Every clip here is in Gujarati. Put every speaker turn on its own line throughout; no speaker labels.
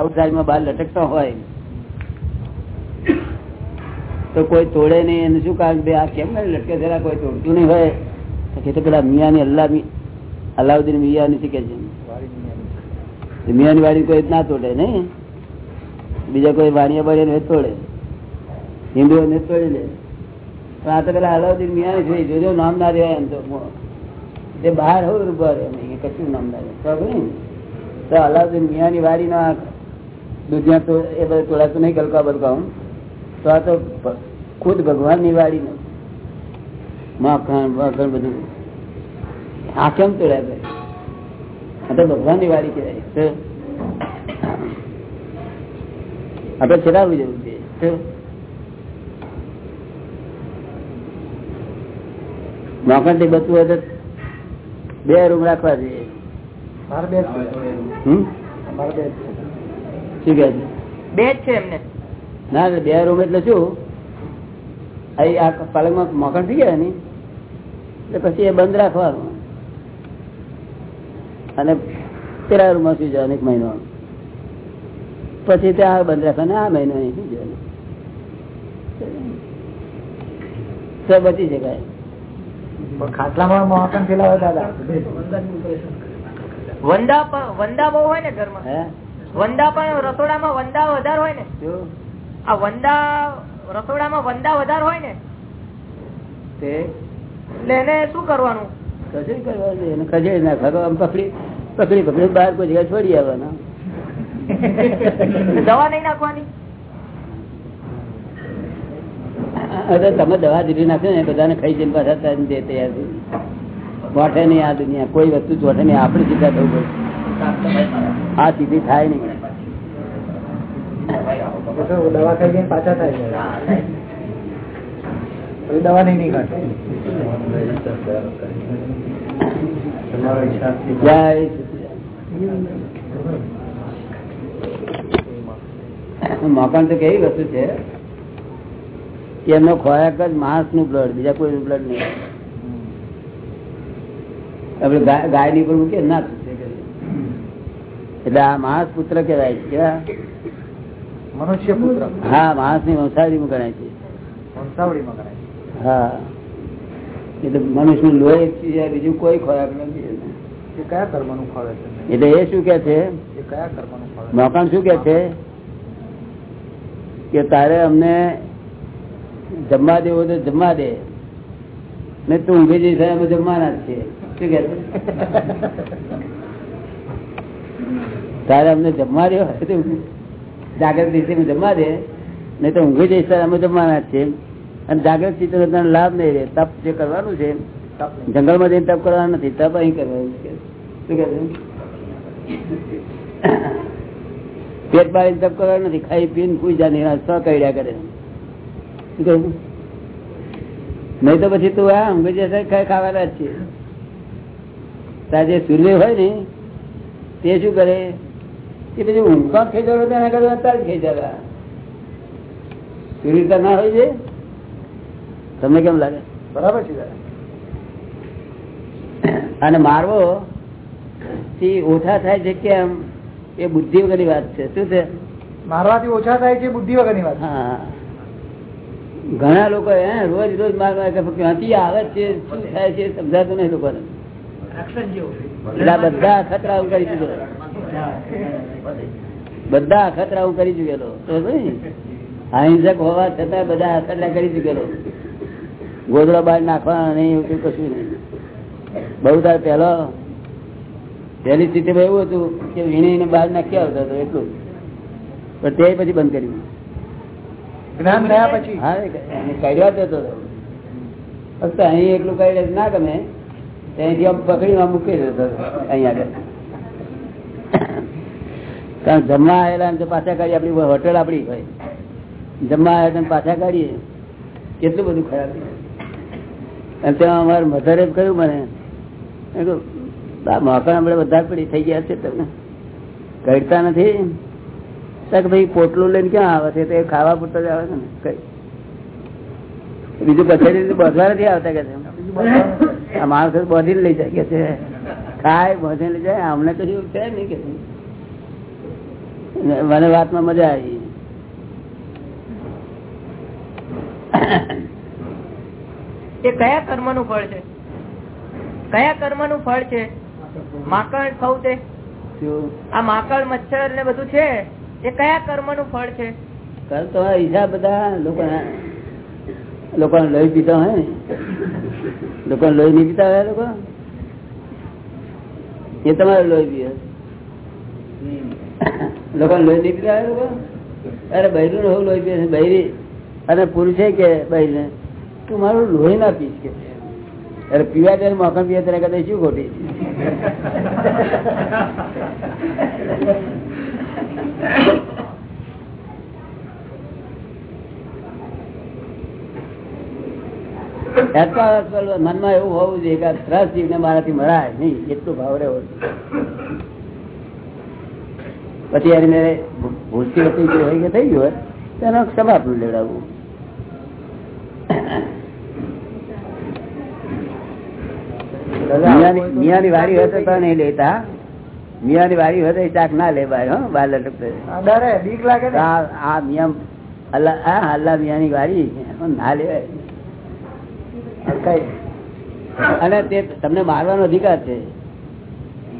આઉટસાઇડમાં બહાર લટકતો હોય. તો કોઈ તોડે નહીં, એને શું કારણ આ કેમ ને લટકે? છે કોઈ તોડતું નહીં હોય. તો પેલા મિયાની અલ્લા અલાઉદ્દીન મિયા નથી કે છે? મિયાની વાડી કોઈ ના તોડે નહીં. બીજા કોઈ વાણીયા બાણીયા તોડે. હિન્દુઓ ને તોડી લે. પણ આ તો પેલા અલાઉદ્દીન મિયાની જોઈ જોજો નામ ના રહેવાય એમ તો. બહાર હોય ઊભા કશું નામ ના રહે અલાઉદ્દીન મિયાની વાડી ના દુનિયા તો એ બધું તોડાતું નહીં કલકા બલકાઉં તો આ તો ખુદ ભગવાનની વાડી ને માખણ માખણ બધું. આ કેમ તોડ્યા ભાઈ? આ તો ભગવાનની વાડી કહેવાય આપડે ચલાવવું જવું છે. માખણથી બચવું હોય તો બે રૂમ રાખવા જોઈએ. બે હમ? શું કે
બે જ છે એમને.
ના બે રૂમ એટલે શું? અહીં આ પાલકમાં મકાન થઈ ગયા ને એટલે પછી એ બંધ રાખવાનું. અને પેલા રૂમમાં સુઈ જવાનું એક મહિનો. પછી ત્યાં બંધ રાખવાનું આ મહિનો અહીં સુઈ જવાનું. બચી શકાય.
ખાટલામાં મહાકન ફેલાવે દાદા.
વંદા વંદા બહુ હોય ને ઘરમાં.
હે?
વંદા પણ રસોડામાં વંદા વધારે હોય ને. આ વંદા રસોડામાં વંદા વધારે હોય ને. એટલે એને શું કરવાનું?
કશું કરવાનું? એને ખસેડી નાખવા આમ પકડી પકડી પકડી બહાર કોઈ જગ્યાએ છોડી આવવાના.
દવા નહીં નાખવાની?
અરે તમે દવા દીધી નાખ્યો ને બધાને ખાઈ જઈને પાછા દે તૈયાર થઈ. ચોઠે નહીં આ દુનિયા. કોઈ વસ્તુ ચોઠે નહીં. આપણે સીધા થવું પડે. આ સીધી થાય નહીં.
દવા ખાઈ જઈને પાછા થાય દવા નહીં નીકળે.
મકાન તો કેવી વસ્તુ છે? કે એમનો ખોરાક જ માણસનું બ્લડ બીજા કોઈ બ્લડ નહીં. આપડે ગાયની ઉપર મૂકીએ ના. એટલે આ માણસ પુત્ર કેવાય છે. કેવા?
મનુષ્ય પુત્ર.
હા માણસની વંશાવળી ગણાય છે.
વંશાવળીમાં કરાય
હા. એટલે મનુષ્યનું લોહી બીજું કોઈ ખોરાક નથી.
કયા કર્મનું છે
એટલે એ શું કે છે?
કયા કર્મનું
મકાન શું કે છે? કે તારે અમને જમવા દેવો તો જમવા દે. ને તું ઊંઘી જઈશ અમે જમવાના જ છીએ. શું કે? તારે અમને જમવા રહ્યો હશે તો જાગ્રત રીતે જમવા દે. નહીં તો ઊંઘી જઈશ અમે જમવાના છીએ. અને જાગૃત ચિત્ત લાભ નહીં રહે. તપ જે કરવાનું છે, જંગલમાં જઈને તપ કરવાનું નથી. તપ અહીં કરવાનું શું કે પેટ પાડી તપ કરવાનું નથી. ખાઈ પીને પૂજા નહીં. સ કર્યા કરે. શું કહ્યું નહીં તો પછી તું આ ઊંઘી જશે ખાઈ ખાવાના જ છીએ? તારે જે સૂર્ય હોય ને તે શું કરે? કે પછી ઊંઘમાં ખેંચાડો તેના કરતા અત્યારે ખેંચાડા. સૂર્યતા ના હોય છે? તમને કેમ લાગે?
બરાબર છે
અને મારવો થી ઓછા થાય છે કેમ? એ બુદ્ધિ વગરની વાત છે. શું છે?
મારવાથી ઓછા થાય છે બુદ્ધિ વગરની વાત
હા. ઘણા લોકો હે રોજ રોજ મારવા ક્યાંથી આવે છે શું થાય છે સમજાતું નહીં લોકોને. એટલે બધા અખતરા હું કરી ચુકેલો બધા અખતરા હું કરી ચુકેલો. અહિંસક હોવા છતાં બધા અખતરા કરી ચુકેલો. ગોદડો બહાર નાખવા નહીં એવું કશું નહીં. બહુ તાર પહેલો પહેલી સ્થિતિમાં એવું હતું કે વીણીને બહાર નાખી આવતો હતો એટલું. પણ તે પછી બંધ કર્યું.
જ્ઞાન થયા પછી.
હા કર્યો હતો ફક્ત અહીં એટલું કઈ ના ગમે. તો અહીંથી આમ પકડીને મૂકી દેતો અહીંયા કારણ જમવા આવેલા પાછા કાઢી આપણી હોટેલ આપણી હોય. જમવા આવ્યા તો પાછા કાઢીએ કેટલું બધું ખરાબ. અને ત્યાં અમારે મધરે કહ્યું મને. મેં કહ્યું, "બા, મોકણ આપણે બધા પડી થઈ ગયા છે તમને. કહેતા નથી. કે ભાઈ પોટલું લઈને ક્યાં આવે છે? તે ખાવા પૂરતા જ આવે છે ને. કઈ. બીજું પછી બધવા નથી આવતા કે આ માણસ બધીને લઈ જાય કે છે ખાય બધે લઈ જાય અમને કશું છે નહીં કે મને વાતમાં મજા આવી.
એ કયા કર્મનું ફળ છે? કયા કર્મનું ફળ છે? માકડ તે? આ માકડ મચ્છર ને બધું છે? એ કયા કર્મનું ફળ છે?
કર તો ઈજા બધા લોકો લોકો લઈ પીતા હોય ને. લોકો લોહી નહીં પીતા લોકો? એ તમારે લોહી પીએ લોકો લોહી નહીં પીતા લોકો? અરે બૈરું હોવું લોહી પીએ બૈરી. અને પુરુષે કે બૈરને, તું મારું લોહી ના પીશ કે. અરે પીવા ત્યારે મોકણ પીવા ત્યારે કદાચ શું ખોટી? મનમાં એવું હોવું જોઈએ કે આ જીવને મારાથી મળાય નહીં એટલું ભાવ રહેવો પછી એને ભૂલથી વખતે જે હોય કે થઈ ગયું હોય એનો ક્ષમાપણ લેવડાવવું મિયાની વાડી હોય તો તો નહીં લેતા. મિયાની હોય તો ચાક ના લે ભાઈ હો બાર લટકતે
બીક લાગે
આ મિયા અલ્લા હા અલ્લા મિયાની એમાં ના લેવાય. અને તે તમને મારવાનો અધિકાર છે.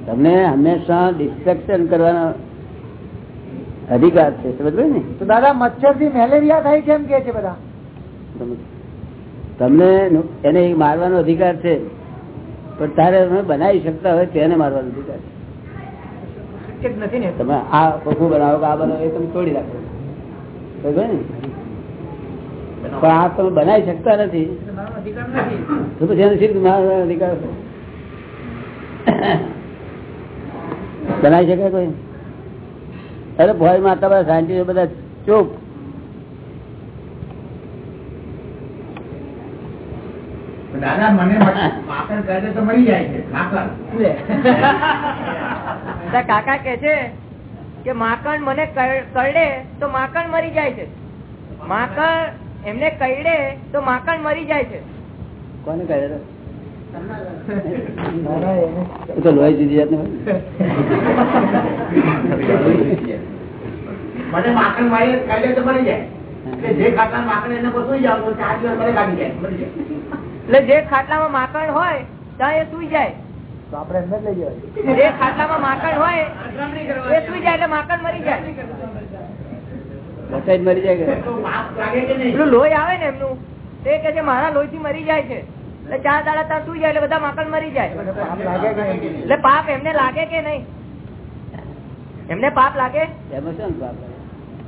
તમને હંમેશા ડિસ્ટ્રક્શન કરવાનો અધિકાર છે. સમજ ને?
તો દાદા મચ્છરથી મેલેરિયા થાય કેમ કે છે બધા?
તમને એને મારવાનો અધિકાર છે. પણ તારે તમે બનાવી શકતા હોય તેને મારવાનો અધિકાર છે.
નથી ને.
તમે આ પગું બનાવો આ બનાવો એ તમે તોડી રાખો. સમજ ને? પણ આ તમે બનાવી શકતા નથી. તો પછી એને સીધું મારવાનો અધિકાર બનાવી શકે કોઈ? અરે ભોય માતા બધા સાયન્ટિસ્ટ બધા ચૂપ.
દાદા મને માકણ કરે તો મળી જાય છે.
કાકા કે છે કે માકણ મને કર- કરડે તો માકણ મરી જાય છે. માકણ એમને કરડે તો માકણ મરી જાય છે.
કોને કહે છે?
દાદા એને
એ તો લોહી જુદી જાતનું
મને માખણ મારી કાઢે તો મળી જાય. એટલે જે ખાટલા માખણ એને બસુઈ જાવ તો ચાર દિવસ મને કાઢી જાય મળી જાય.
એટલે જે ખાટલામાં માકણ હોય ત્યાં એ સુઈ જાય.
તો આપણે એમને જ લઈ જવાય.
જે ખાટલામાં માકણ હોય એ સુઈ જાય એટલે માકણ મરી જાય.
બચાઈ મરી જાય કે
તો પાપ લાગે કે નહીં?
પેલું લોહી આવે ને એમનું તે કે છે મારા લોહી થી મરી જાય છે. એટલે ચાર દાડા ત્યાં સુઈ જાય એટલે બધા માકડ મરી જાય.
પાપ લાગે કે નહીં?
એટલે પાપ એમને લાગે કે નહીં? એમને પાપ લાગે?
એમાં શું પાપ લાગે?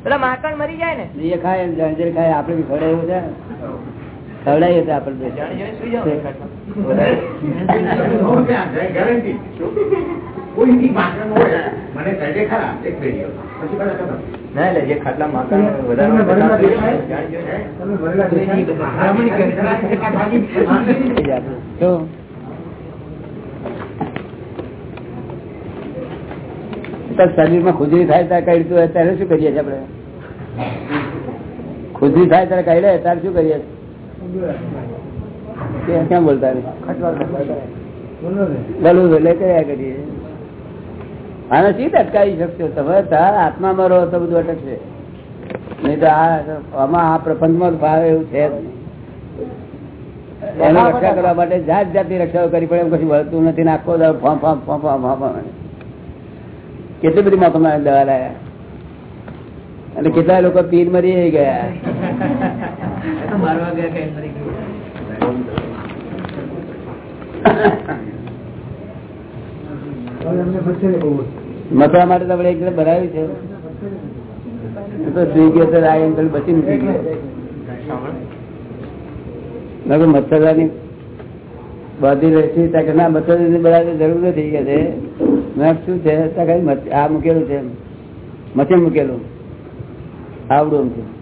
પેલા માકણ મરી જાય ને.
એ ખાય આપડે ખાય આપણે બી ખવડાવ્યું છે. ખવડાવીએ તો આપણે શરીર શરીરમાં ખુજરી થાય ત્યારે કઈ રીતે ત્યારે શું કરીએ છીએ આપણે? ખુજરી થાય ત્યારે કઈ લે ત્યારે શું કરીએ કે- કેમ બોલતા. બોલવું એટલે કર્યા કરીએ? આને શી અટકાવી શકશો? તમે આત્મા રહો તો બધું અટકશે. નહીં તો આમાં આ પ્રપંચમાં ભાવ એવું છે એની રક્ષા કરવા માટે જાત જાતની રક્ષાઓ કરી પડે, એમ કશું વળતું નથી નાખો ફોમ ફોમ ફોમ ફોમ. કેટલી બધી મોકલમાં દવા લાયા? અને કેટલા લોકો પીર મરી ગયા?
હવે ગયા કઈ મરી ગયું.
મથવા માટે તો આપણે એક જણ બનાવ્યું છે. બધી રહેતી કે ના મચ્છરદાની બનાવવાની જરૂર નથી કે છે. મેં શું છે? આ મૂકેલું છે મચીન મૂકેલું. આવડું છે.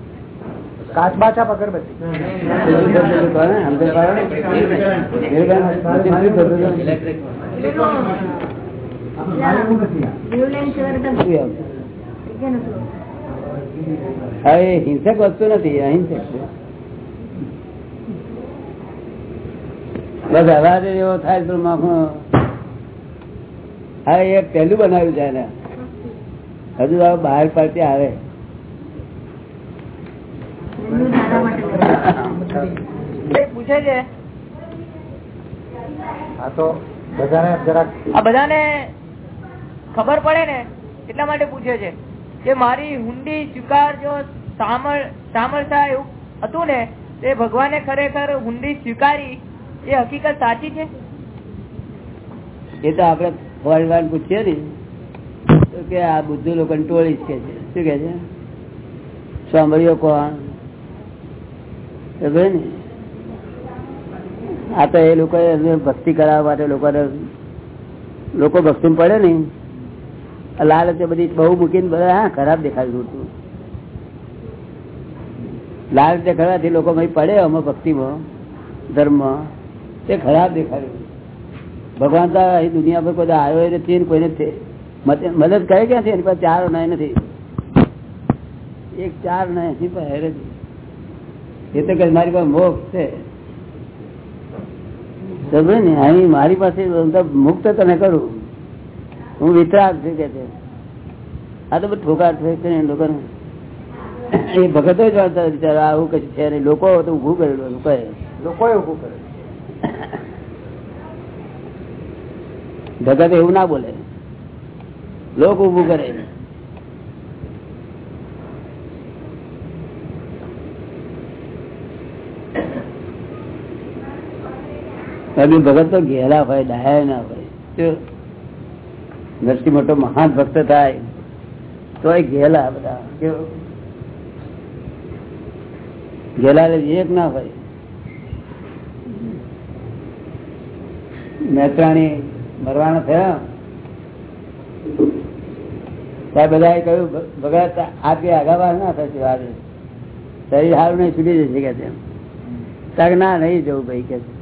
કાચ બાચા પકડબત્તી?
હવે હિંસક વસ્તુ નથી અહિંસક છે. બસ અવાજ એવો થાય તો હા એ એક પહેલું બનાવ્યું છે હજુ બહાર પડતી આવે
એ પૂછે છે.
આ તો બધાને જરાક
આ બધાને ખબર પડે ને એટલા માટે પૂછે છે કે મારી હુંડી સ્વીકાર જો સામળ સામળતા એવું હતું ને તે ભગવાને ખરેખર હુંડી સ્વીકારી એ હકીકત સાચી છે?
એ તો આપડે ભગવાન પૂછીએ ને તો કે આ બુદ્ધુ લોકો ટોળી જ કે છે. શું કે છે? સાંભળ્યો કોણ? આ તો એ લોકો ભક્તિ કરાવવા માટે લોકોને, લોકો ભક્તિ પડે ને લાલચ બધી બહુ મૂકીને બધા, હા, ખરાબ દેખાડ્યું હતું લાલચ કરવાથી લોકો પડે અમે ભક્તિમાં ધર્મ તે ખરાબ દેખાડ્યું ભગવાન તો અહીં દુનિયા પર કોઈ આવ્યો નથી કોઈને મદદ કરે ક્યાંથી? એની પાસે ચાર નહીં નથી. એક ચાર નહીં હેરે. એ તો કે મારી પાસે મોક્ષ છે. સમજે ને? અહીં મારી પાસે મુક્ત તને કરું. હું વિતરાગ છું કે છે. આ તો બધું ઠોકાર છે ને લોકોને એ ભગતો જ વાંચતા બિચારા આવું કશું છે નહીં. લોકો તો ઉભું કરેલું લોકો
લોકોએ ઉભું કરે
ભગત એવું ના બોલે. લોક ઉભું કરે. બાકી ભગત તો ઘેરા હોય, ડાયા ના હોય. નરસિંહ મોટો મહાન ભક્ત થાય તો એ ઘેલા બધા? ઘેલા એક ના હોય. મહેસાણી મરવાના થયા. ત્યાં બધા કહ્યું ભગત આ કે આગાવાર ના થશે આજે. શરીર સારું નહીં, છૂટી જશે, કે તેમ તાક ના, નહીં જવું, ભાઈ કે છે.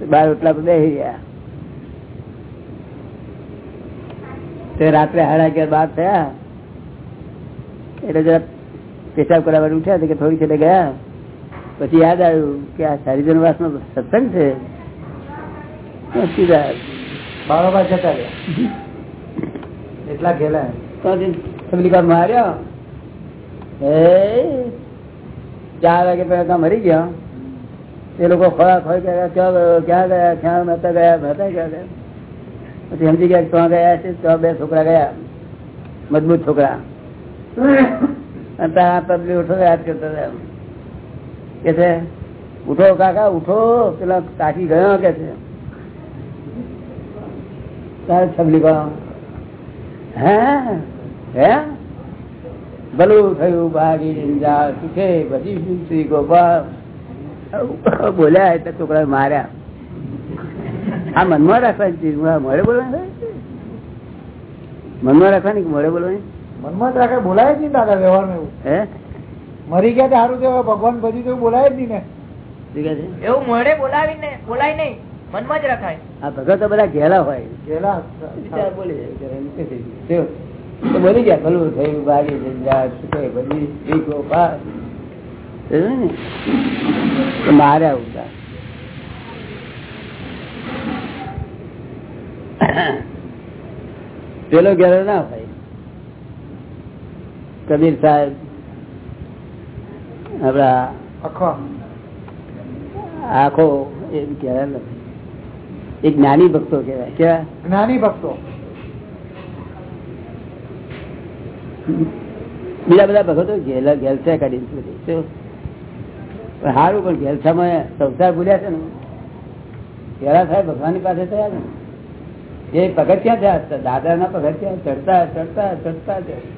તો બાર ઓટલા પર બેસી ગયા. તે રાત્રે સાડા અગિયાર બાર થયા. એટલે જરા પેશાબ કરવા માટે ઉઠ્યા તો કે થોડી છેલ્લે ગયા. પછી યાદ આવ્યું કે આ હરિજન વાસ નો સત્સંગ છે. તો સીધા
બારોબાર જતા રહ્યા. એટલા ગયેલા એમ.
ત્યાંથી તબલીકા માર્યો એ ચાર વાગે પેલા ત્યાં મરી ગયા. એ લોકો ખોરાક હોય ગયા ક્યાં ગયો, ક્યાં ગયા, ક્યાં મહેતા ગયા મહેતા ક્યાં ગયા. પછી સમજી ગયા કે ત્યાં ગયા છે ત્યાં બે છોકરા ગયા. મજબૂત છોકરા. અને ત્યાં તબલી ઉઠો, યાદ કરતા હતા કે છે, ઉઠો કાકા, ઉઠો. પેલા કાકી ગયો કે છે. તારે તબલી કહો હે? હે? ભલું થયું ભાગી જા સુખે બધી શ્રી ગોપાલ બોલ્યા એટલે છોકરા માર્યા. આ મનમાં રાખવાની ચીજ મળે બોલવાની મનમાં રાખવાની મળે બોલવાની?
મનમાં જ રાખે બોલાય જ નહીં દાદા વ્યવહારમાં એવું.
હે?
મરી ગયા સારું છે ભગવાન ભજી તો બોલાય જ નહીં ને.
એવું મળે બોલાવીને બોલાય નહીં મનમાં જ રખાય.
આ ભગત બધા ઘેલા હોય. ઘેલા. બોલી? ગયા ભલું થયું ભાગી જા બધી શ્રી ગોપાલ. સમજ્યું ને? તો માર્યા પેલો ઘેરો ના હોય. કબીર સાહેબ આપડા
આખો.
આખો એમ કહેવાય નથી એ જ્ઞાની ભક્તો કેવાય કેવા?
જ્ઞાની ભક્તો.
બીજા બધા ભગતો ઘેલા ઘેલસા કાઢી? પણ સારું પણ ઘેલસામાં સંસાર ભૂલ્યા છે ને. ઘેરા સાહેબ ભગવાનની પાસે થયા ને. એ પગથિયા થયા દાદા ના પગથિયા ચડતા ચડતા ચડતા જાય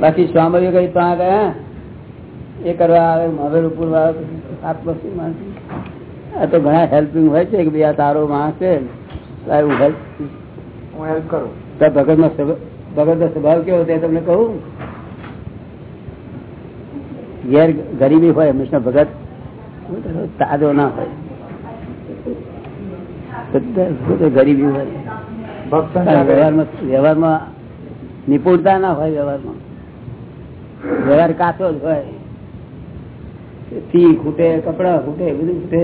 બાકી સ્વામીઓ કઈ ત્યાં ગયા એ કરવા આવે મવેર ઉપર આવે આત્મશ્રી માણસ. આ તો ઘણા હેલ્પિંગ હોય છે કે ભાઈ આ તારો માણસ છે. તારું હેલ્પ
હું હેલ્પ કરું.
તો ભગત નો ભગત નો સ્વભાવ કેવો તે તમને કહું? ઘેર ગરીબી હોય હંમેશા ભગત તાજો ના હોય. ગરીબી હોય. વ્યવહારમાં વ્યવહારમાં નિપુણતા ના હોય વ્યવહારમાં. વ્યવહાર કાચો જ હોય. ફી ખૂટે કપડા ખૂટે બધું ખૂટે.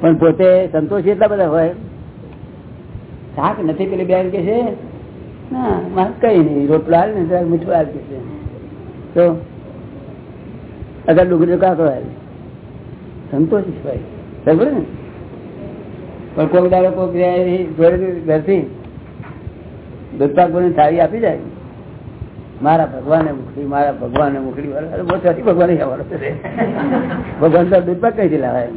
પણ પોતે સંતોષી એટલા બધા હોય. શાક નથી પેલી બેન કે છે ના કઈ નહીં રોટલા હાલ ને મીઠું હાલ કે છે. તો અગર ડુંગળી કાકો હાલ સંતોષ ભાઈ બરાબર ને પણ કોઈ દાડો કોઈ ગયા જોડે ઘરથી દૂધપાક બોલી થાળી આપી જાય મારા ભગવાને મુખડી મારા ભગવાને મુખડી અરે બહુ સારી ભગવાન આવવાનો છે ભગવાન તો દૂધપાક કઈ લાવાય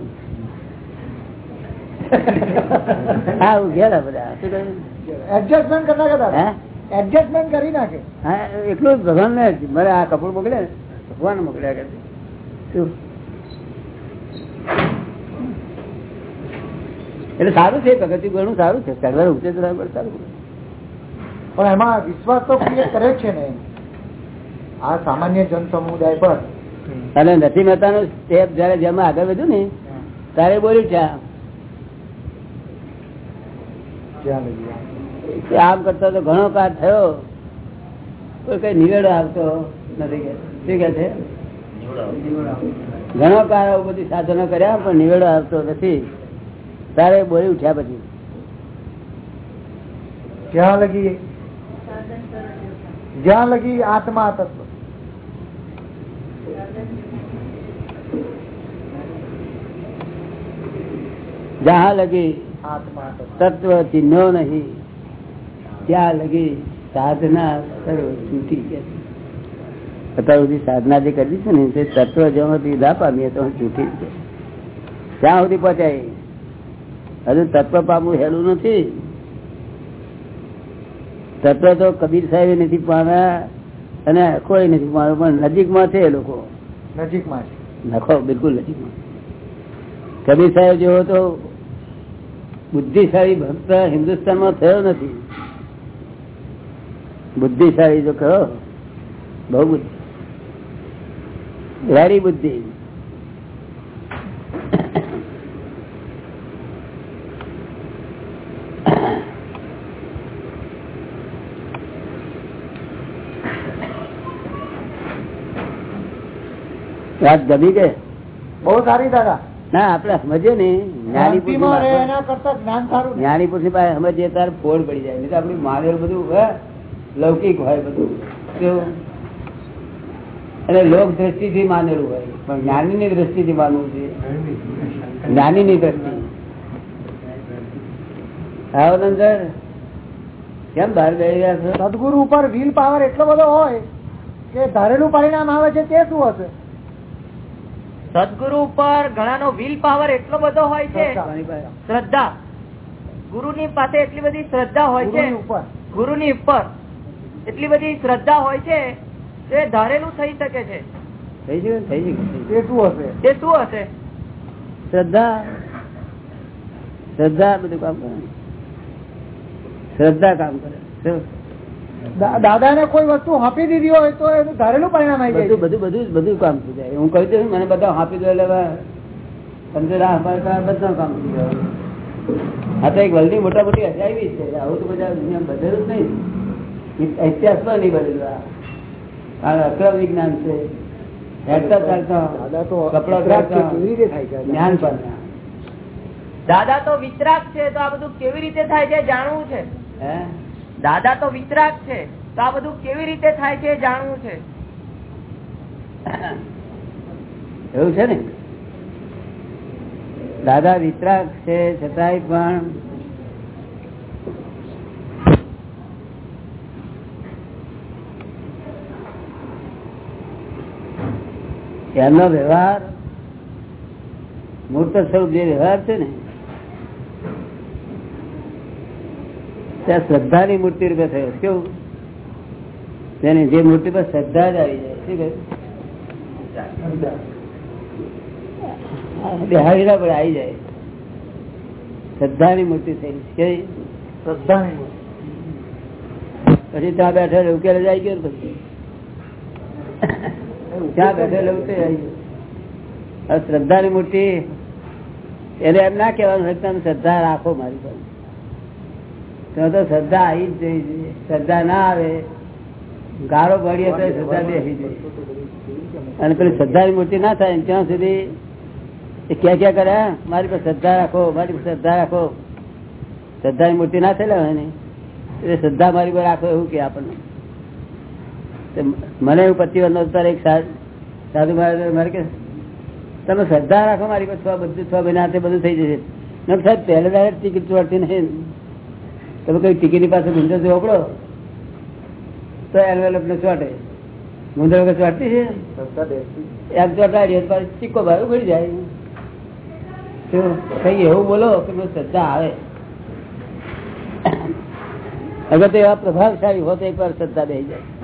હા હું ગયા બધા શું કહ્યું
એડજસ્ટમેન્ટ કરી નાખે
હે
દાદા એડજસ્ટમેન્ટ કરી નાખે
હા એટલું જ ભગવાન ને મારે આ કપડું મોકલે ને ભગવાન મોકલ્યા કરે શું એટલે સારું છે પ્રગતિ ઘણું સારું છે. સર્વર ઉચ્ચે સારું
પણ એમાં વિશ્વાસ તો કરે છે ને. આ સામાન્ય જન સમુદાય પર.
અને નથી મહેતા નું સ્ટેપ જયારે જેમાં આગળ વધ્યું ને ત્યારે બોલ્યું છે આમ. કરતા તો ઘણો કાર થયો કોઈ કઈ નિવેડો આવતો નથી કે. શું કે છે? ઘણો કાળ આવું બધી સાધનો કર્યા પણ નિવેડો આવતો નથી. તારે બોલી ઉઠ્યા પછી.
જ્યાં લગી? જ્યાં લગી આત્મા તત્વ
જहाँ લગી
તત્વ
ચિહ્નો નહીં ત્યાં લગી સાધના સર્વ છૂટી કે અત્યાર સુધી સાધના જે કરી છે ને તે તત્વ જેમાંથી ના પામીએ તો છૂટી જ ત્યાં સુધી પહોંચાય? હજુ તત્વ પામવું હેલું નથી. તત્વ તો કબીર સાહેબ નથી પામ્યા અને કોઈ નથી પામ્યું પણ નજીકમાં છે એ લોકો.
નજીકમાં છે.
નખો બિલકુલ નજીકમાં. કબીર સાહેબ જેવો તો બુદ્ધિશાળી ભક્ત હિન્દુસ્તાનમાં થયો નથી. બુદ્ધિશાળી જો કહો બહુ બુદ્ધિ વેરી બુદ્ધિ. વાત ગમી કે?
બહુ સારી દાદા.
ના આપડે સમજીએ ને જ્ઞાની પુરુષની પાસે સમજીએ તારે ફોડ પડી જાય. આપડે માનેલું બધું લૌકિક હોય બધું. કેવું? અને લોક દ્રષ્ટિથી માનેલું હોય. પણ જ્ઞાનીની દ્રષ્ટિથી માનવું છે. જ્ઞાની ની દ્રષ્ટિ. આવો કેમ બહાર રહ્યા છો?
સદગુરુ ઉપર વિલ પાવર એટલો બધો હોય કે ધારેલું પરિણામ આવે છે તે શું હશે?
સદગુરુ ઉપર ઘણાનો વિલ પાવર એટલો બધો હોય છે? શ્રદ્ધા ગુરુની પાસે એટલી બધી શ્રદ્ધા હોય છે.
ગુરુ
ની ઉપર એટલી બધી શ્રદ્ધા હોય છે તે ધારેલું થઈ શકે છે.
થઈ ગયું થઈ ગયું
એ શું હશે?
એ શું હશે?
શ્રદ્ધા શ્રદ્ધા બધું કામ કરે. શ્રદ્ધા કામ કરે. શું?
દાદા ને કોઈ વસ્તુ આપી દીધી હોય તો એનું ધારેલું પરિણામ આવી જાય
બધું બધું બધું બધું કામ થઈ જાય. હું કહી દઉં મને બધા આપી દો એટલે તમને રાહ બધા કામ થઈ જાય. આ તો એક વલ્લી મોટા મોટી હજાવી છે. આવું તો બધા દુનિયા બધેલું જ નહીં. ઇતિહાસમાં નહીં બધેલું આ. કારણ અક્રમ વિજ્ઞાન છે? હેરતા ચાલતા કપડા
કેવી રીતે થાય છે?
જ્ઞાન પામ્યા
દાદા તો વિતરાક છે તો આ બધું કેવી રીતે થાય છે જાણવું છે.
હે?
દાદા તો વિતરાક છે તો આ બધું કેવી રીતે થાય છે જાણવું છે.
એવું છે ને? દાદા વિતરાક છે છતાંય પણ એમનો વ્યવહાર મૂર્ત સ્વરૂપ જે વ્યવહાર છે ને ત્યાં શ્રદ્ધાની મૂર્તિ રૂપે થયો. કેવું? તેને જે મૂર્તિ પર શ્રદ્ધા જ આવી જાય. શું કહ્યું બિહારીના પણ આવી જાય. શ્રદ્ધાની મૂર્તિ થઈ.
શ્રદ્ધાની મૂર્તિ.
પછી ત્યાં બેઠા ઉકેલ જાય ગયો પછી? આવી ગયો મૂર્તિ, એને એમ ના કેવાનું તમે શ્રદ્ધા રાખો મારી પાસે. તો શ્રદ્ધા આવી જ જઈ શ્રદ્ધા ના આવે ગાળો પડીએ તો શ્રદ્ધા બેસી જાય. અને પેલી શ્રદ્ધાની મૂર્તિ ના થાય ત્યાં સુધી એ ક્યાં ક્યાં કરે મારી પર શ્રદ્ધા રાખો, મારી પર શ્રદ્ધા રાખો. શ્રદ્ધાની મૂર્તિ ના થયેલા હોય ને, એટલે શ્રદ્ધા મારી પર રાખો એવું કે આપણને. મને એવું પછી વાર નો અત્યારે એક સાધુ મહારાજ મારે કે તમે શ્રદ્ધા રાખો મારી પર બધું છ મહિના હાથે બધું થઈ જશે. સાહેબ પહેલે ડાયરેક્ટ ટિકિટ ચોટતી નહીં. તમે કઈ ટિકિટની પાસે ગુંજો ચોપડો તો એન્વેલપ ને ચોટે. ગુંજો વગર ચોટતી છે? એમ ચોટાડીએ ચીકો ભાઈ ઉગડી જાય. કઈ એવું બોલો કે શ્રદ્ધા આવે. અગર તો એવા પ્રભાવશાળી હોત એક વાર શ્રદ્ધા દઈ જાય.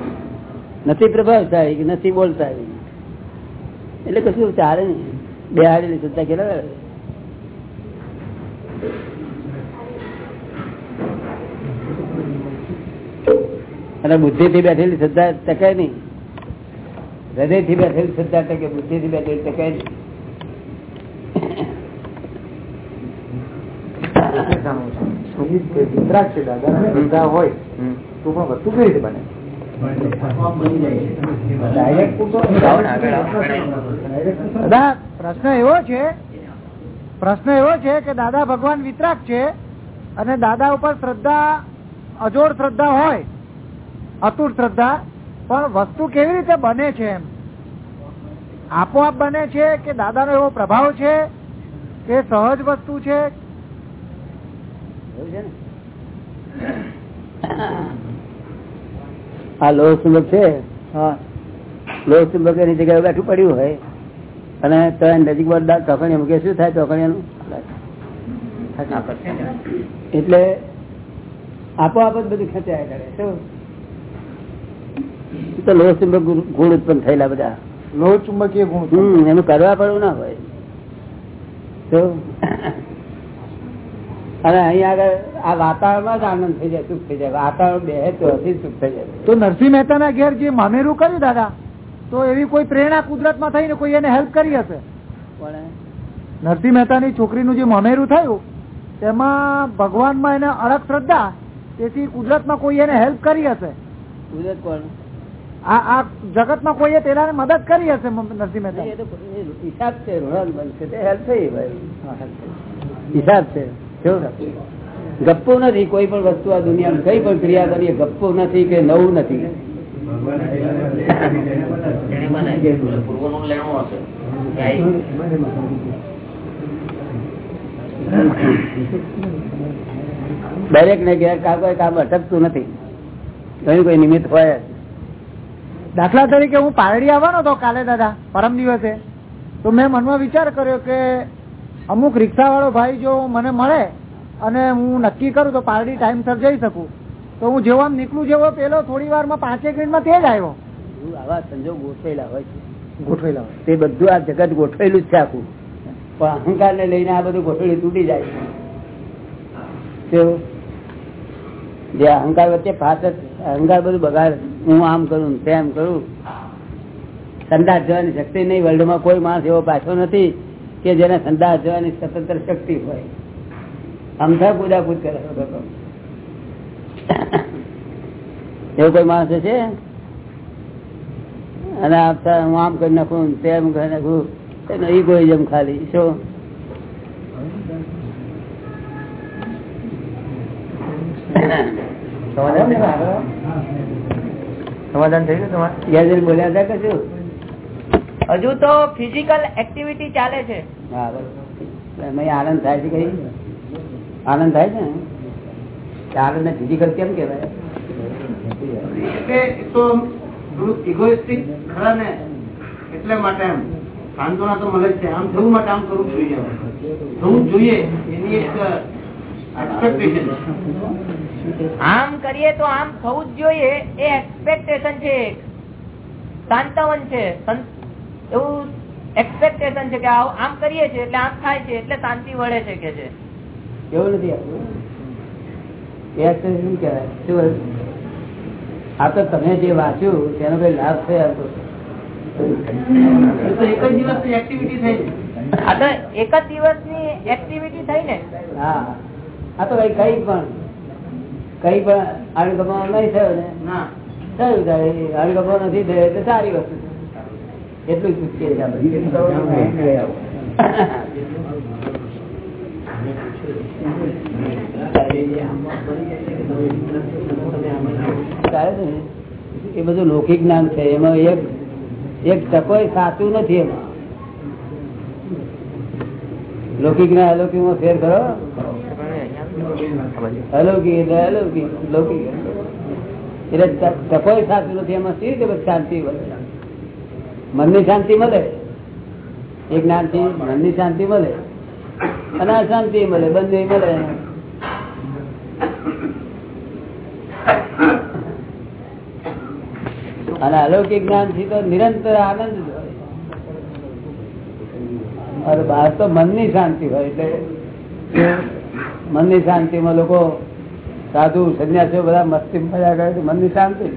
નથી પ્રભાવશાળી કે નથી બોલતા એટલે કશું ચાલે ને બે હાડેલી શ્રદ્ધા કેટલા અને બુદ્ધિ થી બેઠેલી શ્રદ્ધા ટકાય નહીં. હૃદયથી બેઠેલી શ્રદ્ધા ટકે બુદ્ધિ થી બેઠેલી ટકાય નહીં.
દાદા હોય તો પણ વસ્તુ કઈ રીતે બને?
દાદા, પ્રશ્ન એવો છે, પ્રશ્ન એવો છે કે દાદા ભગવાન વિતરાક છે અને દાદા ઉપર શ્રદ્ધા, અજોડ શ્રદ્ધા હોય, અતૂટ શ્રદ્ધા, પણ વસ્તુ કેવી રીતે બને છે એમ આપોઆપ બને છે કે દાદાનો એવો પ્રભાવ છે કે સહજ વસ્તુ છે?
આ લોહ ચુંબક છે? લોહ ચુંબક એની જગ્યાએ બેઠું પડ્યું હોય અને તો નજીક ચોકણી મૂકે શું થાય ચોકણીનું એટલે આપોઆપ જ બધું ખેંચાયા કરે શું તો લોહ ચુંબક ગુણ ઉત્પન્ન થયેલા બધા.
લોહ ચુંબકીય ગુણ
હમ એનું કરવા પડવું ના હોય. તો અને અહીં આગળ આ વાતાવરણમાં જ આનંદ થઈ જાય સુખ થઈ જાય. વાતાવરણ બે તો સુખ થઈ જાય.
તો નરસિંહ મહેતાના ઘેર જે મામેરું કર્યું દાદા તો એવી કોઈ પ્રેરણા કુદરતમાં થઈને કોઈ એને હેલ્પ કરી હશે?
પણ
નરસિંહ મહેતાની છોકરીનું જે મામેરું થયું તેમાં ભગવાનમાં એને અડગ શ્રદ્ધા તેથી કુદરતમાં કોઈ એને હેલ્પ કરી હશે?
કુદરત કોણ?
આ આ જગતમાં કોઈએ તેના મદદ કરી હશે નરસિંહ મહેતા?
હિસાબ છે હિસાબ છે? ગપ્પુ નથી. કોઈ પણ વસ્તુ આ દુનિયામાં. કઈ પણ ક્રિયા કરીએ, ગપ્પો નથી કે નવું નથી. દરેક ને ઘેર કામ અટકતું નથી. કઈ કોઈ નિમિત્ત હોય
દાખલા તરીકે હું પારડી આવવાનો હતો કાલે દાદા, પરમ દિવસે. તો મેં મનમાં વિચાર કર્યો કે અમુક રિક્ષા વાળો ભાઈ જો મને મળે અને હું નક્કી કરું તો પારડી ટાઈમસર જઈ શકું. તો હું જેવો આમ નીકળું જેવો પેલો થોડી વારમાં પાંચેક મિનિટમાં તે જ આવ્યો.
આવા સંજોગ ગોઠવેલા હોય છે.
ગોઠવેલા હોય.
તે બધું આ જગત ગોઠવેલું જ છે આખું. પણ અહંકાર ને લઈને આ બધું ગોઠવેલું તૂટી જાય જે અહંકાર વચ્ચે ફાટ અહંકાર બધું બગાડ હું આમ કરું તેમ કરું. સંદાસ જવાની શક્તિ નહીં. વર્લ્ડમાં કોઈ માણસ એવો પાછો નથી. કે જેને સંદાસ જવાની સ્વતંત્ર શક્તિ હોય. અમથા કુદાકુદ કરે એવું કોઈ માણસ છે અને આપતા હું આમ કરી નાખું તેમ કરી નાખું ઇગોઇઝમ ખાલી. શું?
સમાધાન થઈ ગયું તમારે
ગેરજન બોલ્યા હતા કે શું?
હજુ તો ફિઝિકલ એક્ટિવિટી ચાલે છે.
આનંદ થાય છે કઈ? આનંદ થાય છે ને? આનંદ ફિઝિકલ કેમ કેવાય
એટલે એ તો થોડુંક egoistic ખરા ને? એટલે માટે એમ. સાંત્વના તો મળે છે. આમ થવું માટે આમ કરવું જોઈએ. થવું જોઈએ. એની એક
આમ કરીએ તો આમ થવું જ જોઈએ એ એક્સપેક્ટેશન છે એક. શાંતવન છે. સં- એવું એક્સપેક્ટેશન છે કે આમ કરીએ છીએ એટલે આમ થાય છે એટલે શાંતિ વળે છે કે છે.
એવું નથી આપવું શું કહેવાય? શું આ તો તમે જે વાંચ્યું તેનો કઈ લાભ તો.
એક જ દિવસની એક્ટિવિટી થઈ ને
આ તો એક જ દિવસની એક્ટિવિટી થઈ ને.
હા. આ તો કઈ કઈ પણ. કઈ પણ અણગમો નહીં થયો ને.
ના.
થયું અણગમો નથી થયો એટલે સારી વસ્તુ એટલું જ પૂછીએ એ બધું લૌકિક જ્ઞાન છે. એમાં એક એક ટકોય સાચું નથી એમાં. લૌકિક ને અલૌકિકમાં ફેર કરો? અલૌકિક એટલે અલૌકિક લૌકિક. એટલે ટકોય સાચું નથી. એમાં સી રીતે શાંતિ મળે મનની શાંતિ મળે. એક જ્ઞાનથી મનની શાંતિ મળે. અને અશાંતિ મળે, બંને મળે. અને અલૌકિક જ્ઞાનથી તો નિરંતર આનંદ અરે બહાર તો મનની શાંતિ હોય એટલે મનની શાંતિમાં લોકો સાધુ, સંન્યાસીઓ બધા મસ્તી મજા કરે મનની શાંતિ.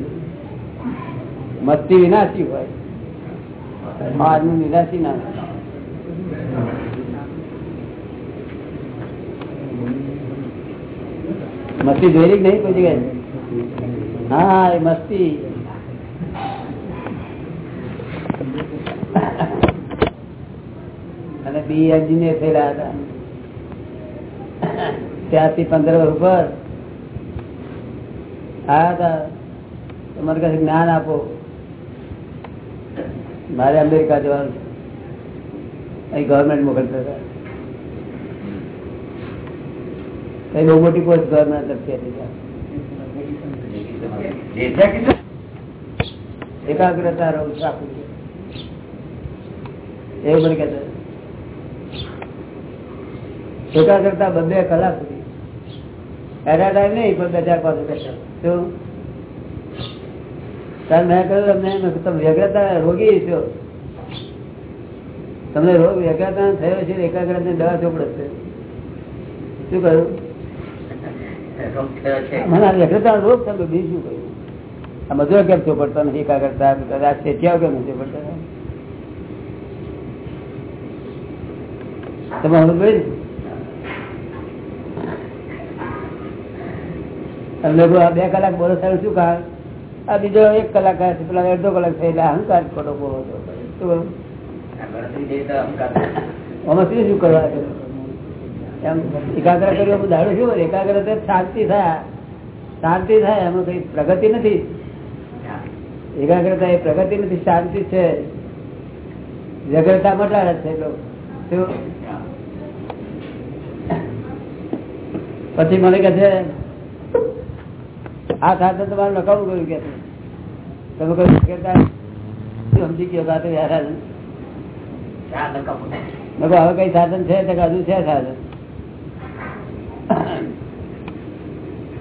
મસ્તી વિનાશી હોય. આજનું નિરાશી ના. મસ્તી જોઈ નહીં કોઈ જગ્યાએ? હા, એ મસ્તી. અને બી એન્જિનિયર થયેલા હતા. ત્યાંથી પંદર વર્ષ ઉપર આવ્યા હતા. તમારે પાસે જ્ઞાન આપો. મારે અમેરિકા જવાનું અહીં ગવર્મેન્ટ મોકલતા કઈ બહુ મોટી પોસ્ટ ગવર્મેન્ટ તરફથી એકાગ્રતા રહું છું એવું મને કહેતા એકાગ્રતા બબે કલાક સુધી. એના ટાઈમ નહીં, પણ બે ચાર પાંચ બેઠા મેં કહ્યું તમને તમે વ્યગ્રતા રોગી છો. તમને રોગ વ્યગ્રતા થયો છે એકાગ્રતા દવા ચોપડે શું કહ્યું? મને વ્યગ્રતા રોગ તમે બીજું કહ્યું. આ મજૂર કેમ ચોપડતા નથી એકાગ્રતા કદાચ ચેત્યાઓ કેમ નથી? પડતા તમે હું ભાઈ ને? તમને આ બે કલાક બોલો સારું શું કારણ આ બીજો એક કલાક છે પેલા અડધો કલાક થયેલા, અહંકાર ખોટો બોલો શું? કરવા એમ એકાગ્ર કર્યું દાડો શું એકાગ્ર શાંતિ થાય. શાંતિ થાય, એમાં કઈ પ્રગતિ નથી. એકાગ્રતા એ પ્રગતિ નથી, શાંતિ છે. વ્યગ્રતા મટાડે છે પછી મને કહે છે આ સાથે તમારે નકામું કર્યું કે તમે? કહ્યું વ્યગ્રતા સમજી ગયો કહ્યું, હવે કઈ સાધન છે? હજુ છે સાધન?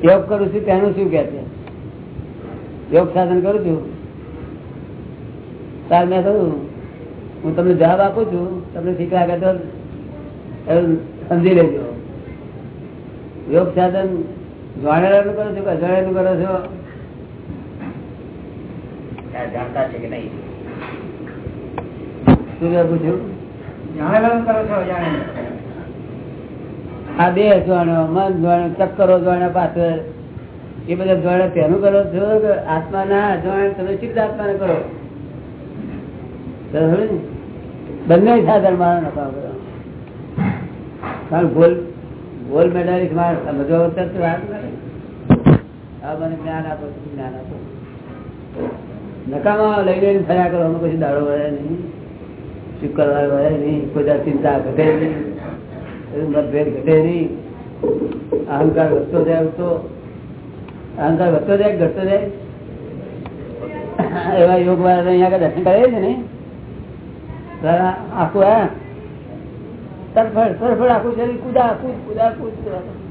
યોગ કરું છું તેનું શું કે છે? યોગ સાધન કરું છું? તાર મેં કહ્યું હું તમને જવાબ આપું છું તમને લાગે તો સમજી લેજો. યોગ સાધન જાણેલાનું કરો છો કે અજાણેલું કરો છો? શું મેં પૂછ્યું? આ બે જાણ્યો મન જાણ્યો ચક્કરો જાણ્યો પાછળ એ બધા જાણ્યો તેનું કરો છો કે આત્મા ના જાણે તમે સિદ્ધ આત્માને કરો? બંને સાધન મારો નફા કરો કારણ ગોલ ગોલ મેડાલિસ્ટ માણસ સમજવા વગર તો વાત આ મને જ્ઞાન નકામા લઈ લઈને ફર્યા કરો પછી દાડો વળે નહીં. શુક્રવાર વળે નહીં. કોઈ ચિંતા ઘટે નહીં. મતભેદ ઘટે નહીં. અહંકાર વધતો જાય તો. અહંકાર વધતો જાય ઘટતો જાય? એવા યોગ વાળા અહીંયા આગળ દર્શન કરે છે ને. આખું, હે? તરફડ તરફડ આખું શરીર કુદા, કુદ કુદા, કુદ.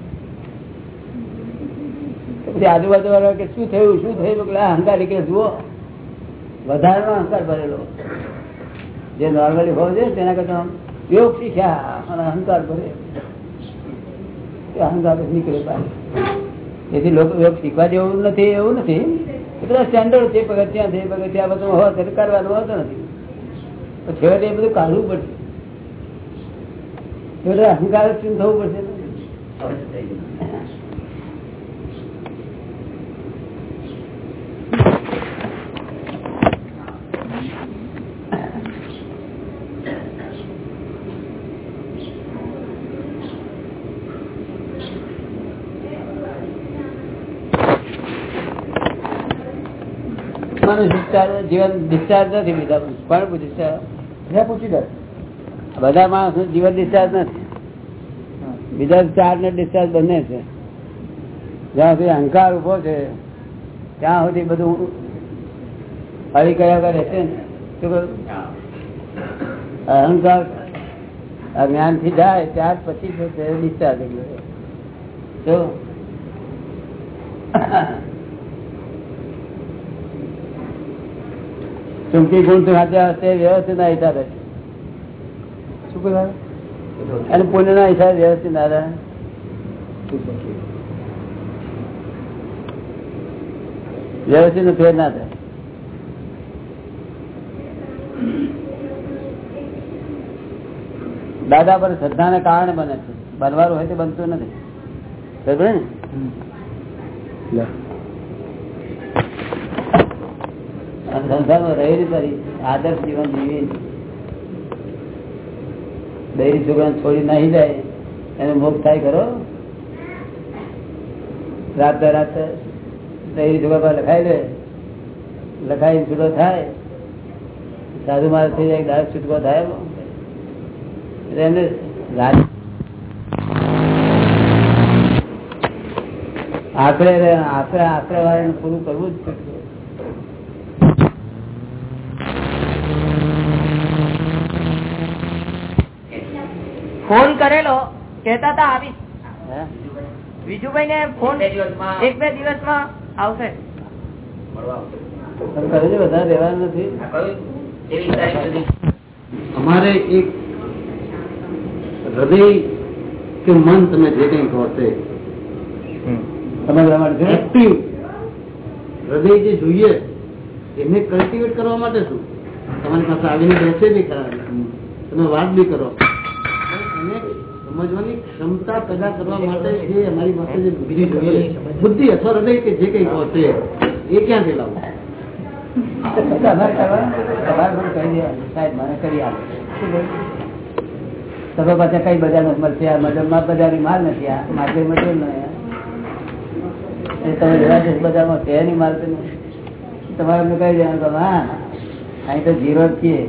પછી આજુબાજુ વાળા કે શું થયું શું થયું? અહંકાર કે જુઓ. વધારેનો અહંકાર ભરેલો. જે નોર્મલી હોય છે તેના કરતા યોગ શીખ્યા અને અહંકાર ભરે. અહંકાર નીકળે તેથી લોકો યોગ શીખવા જેવું નથી, એવું નથી. બધા સ્ટેન્ડર્ડ છે, પગથિયા છે, પગથિયા બધું હોય ત્યારે કરવાનું હોતો નથી. છેવટે એ બધું કાઢવું પડશે. અહંકાર જ થવું પડશે? આત્માનું ડિસ્ચાર્જ જીવન ડિસ્ચાર્જ નથી બીજા પણ ડિસ્ચાર્જ
પૂછી દે
બધા માણસ જીવન ડિસ્ચાર્જ નથી. બીજા ચાર ને ડિસ્ચાર્જ બંને છે. જ્યાં સુધી અહંકાર ઊભો છે ત્યાં સુધી બધું હળી કયા કરે છે? અહંકાર જ્ઞાનથી જાય ત્યાર પછી ડિસ્ચાર્જ ચૂંટી ગુણ ખાતા હશે વ્યવસ્થિત ના હિસાબે.
શું કહેવાય
પુણ્ય ના હિસાબે વ્યવસ્થિત ના રહે. વ્યવસ્થિત ફેર ના થાય. દાદા પર શ્રદ્ધા ને કારણે બને છે. બનવાનું હોય તો બનતું નથી. બરાબર ને આ આદર્શ જીવન જીવી. દૈરી છોકરા છોડી નહીં જાય, એને મોક્ષ થાય ખરો? રાત રાત દૈરી છોકરા લખાઈ દે. લખાઈ છૂટો થાય. સાધુ મારે થઈ જાય, દાસ છૂટકો થાય એમને રાત આખરે આખરે આખરે વાળાને પૂરું કરવું જ છે
ફોન કરેલો કેતા હતા આવી? વિજુભાઈ ને ફોન એક બે આવશે.
વધારે રહેવાનું નથી?
અમારે એક હૃદય કે મન તમે જે કઈ કહો તે એક્ટિવ હૃદય જે જોઈએ એને કલ્ટિવેટ કરવા માટે શું? તમારી પાસે આવીને બેસે બી ખરા. તમે વાત બી કરો. સમજવાની ક્ષમતા પેદા કરવા માટે જે અમારી પાસે જે બુદ્ધિ જોઈએ, બુદ્ધિ અથવા હૃદય કે જે કઈ તે, એ ક્યાંથી લાવું
તમારે કરવાનું? તમારે મને કહી દેવાનું. સાહેબ મને કરી આપો શું કહ્યું? તમે કઈ બજારમાં મળશે આ મજામાં બજારની માલ નથી, આ માર્કેટ મજબ નહીં તમે લેવા જશો બધામાં છે નહીં માલ તમારે અમને કહી દેવાનું તમે અહીં તો જીરો જ છીએ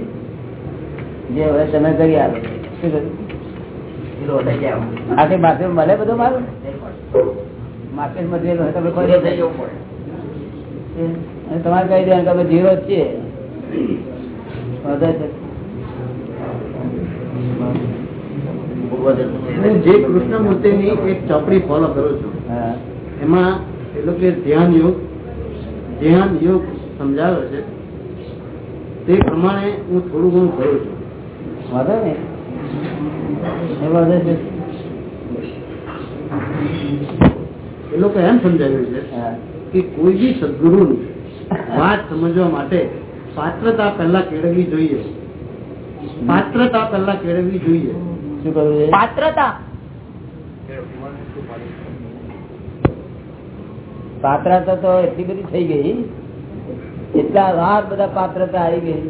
જે હવે તમે કરી આપો શું આખી માફી મળે બધો મારું માફી મટીરિયલ તમે કોઈ તમારે કહી દેવાનું તમે જ છીએ.
જે જે કૃષ્ણમૂર્તિની એક ચોપડી ફોલો કરું છું એમાં એ લોકો ધ્યાન યોગ ધ્યાન યોગ સમજાવ્યો છે. તે પ્રમાણે હું થોડું ઘણું કરું છું.
વાંધો ને એ વાંધો છે
એ લોકો એમ સમજાવ્યું છે
હા.
કે કોઈ બી સદગુરુની વાત સમજવા માટે પાત્રતા પહેલા કેળવવી જોઈએ પાત્રતા પહેલા કેળવવી જોઈએ
શું કરવું છે
પાત્રતા
પાત્રતા તો એટલી બધી થઈ ગઈ એટલા વાર બધા પાત્રતા આવી ગઈ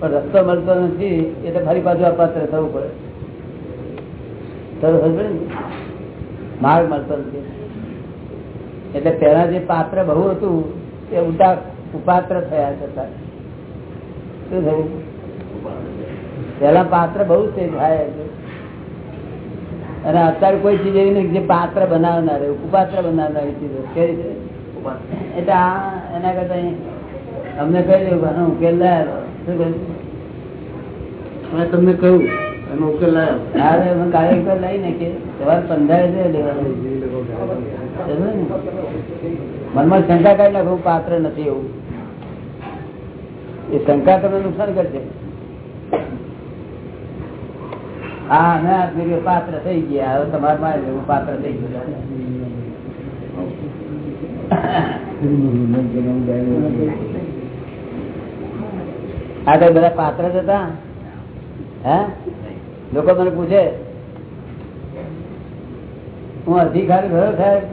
પણ રસ્તો મળતો નથી એટલે ફરી પાછું અપાત્ર થવું પડે. સમજે માર્ગ મળતો નથી. એટલે પેલા જે પાત્ર બહુ હતું એ ઉલટા ઉપાત્ર થયા છતાં શું થયું? પેલા પાત્ર બહુ છે થાય. અને અત્યારે કોઈ ચીજ એવી નહીં જે પાત્ર બનાવનાર ઉપાત્ર બનાવનારી ચીજો કેવી છે એટલે આ એના કરતા અમને કહી દેવું ઉકેલ લાયેલો
મેં તમને કહ્યું એનો ઉકેલ લાવ્યો
હા હવે અમે કાલે ઉકેલ લઈને કે સવાર પંદર છે લેવાનું સમજ્યો ને? મનમાં શંકા કાઢી નાખો પાત્ર નથી એવું. એ શંકા તમને નુકસાન કરશે. હા ના પેલી પાત્ર થઈ ગયા. હવે તમારે પાસે લેવું પાત્ર થઈ ગયું. આ કઈ બધા પાત્ર જ હતા? હે? લોકો મને પૂછે હું અધિકારી થયો સાહેબ?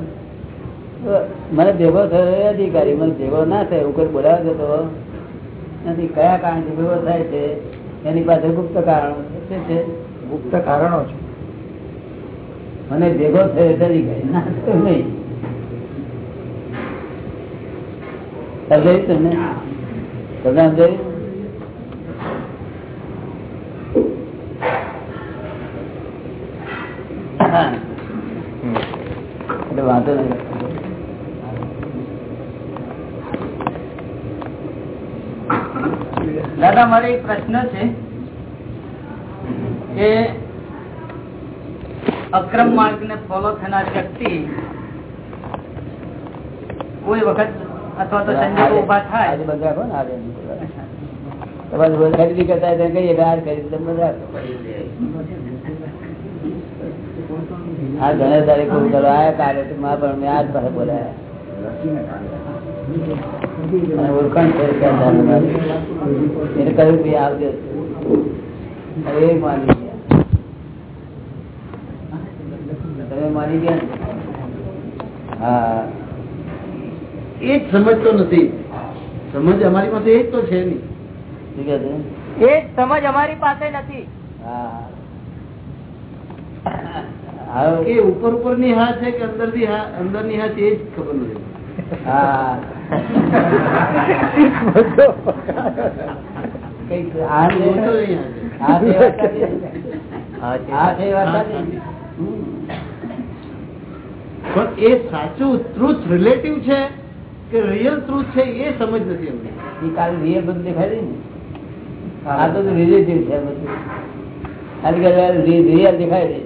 મને ભેગો થયો અધિકારી મને ભેગો ના થાય હું કોઈ બોલાવ જતો નથી કયા કારણથી ભેગો થાય છે? એની પાસે ગુપ્ત કારણો છે
ગુપ્ત કારણો છે.
મને ભેગો થયો અધિકારી. ના થયો નહીં. સમજાયું તમને? તમને સમજાયું એટલે વાંધો નહીં
દાદા મારે એક પ્રશ્ન છે કે અક્રમ માર્ગ ને ફોલો થનાર વ્યક્તિ કોઈ વખત અથવા તો સંજોગો ઊભા થાય?
બધા કોણ રોજ ખરીદી કરતા કહીએ આ ખરીદી તમે આ ઘણા તારીખ બોલાયા કાલે માં પણ મેં આજ પાસે બોલાયા. ઓળખાણ છે. એને કહ્યું કે આવજો એ માની ગયા. તમે માની ગયા હા.
એ જ સમજતો નથી. સમજ અમારી પાસે એ જ તો છે નહીં.
કહે છે?
એ સમજ અમારી પાસે નથી.
હા. હા
ઉપર ઉપરની હા છે કે અંદરની હા? અંદરની હા છે એ જ ખબર નથી.
હા.
પણ એ સાચું ટ્રુથ રિલેટિવ છે કે રિયલ ટ્રુથ છે એ સમજ નથી અમને.
એ કાલે રિયલ બધું દેખાય ને. આ તો રિલેટિવ છે બધું. ખાલી કે રિયલ દેખાય છે.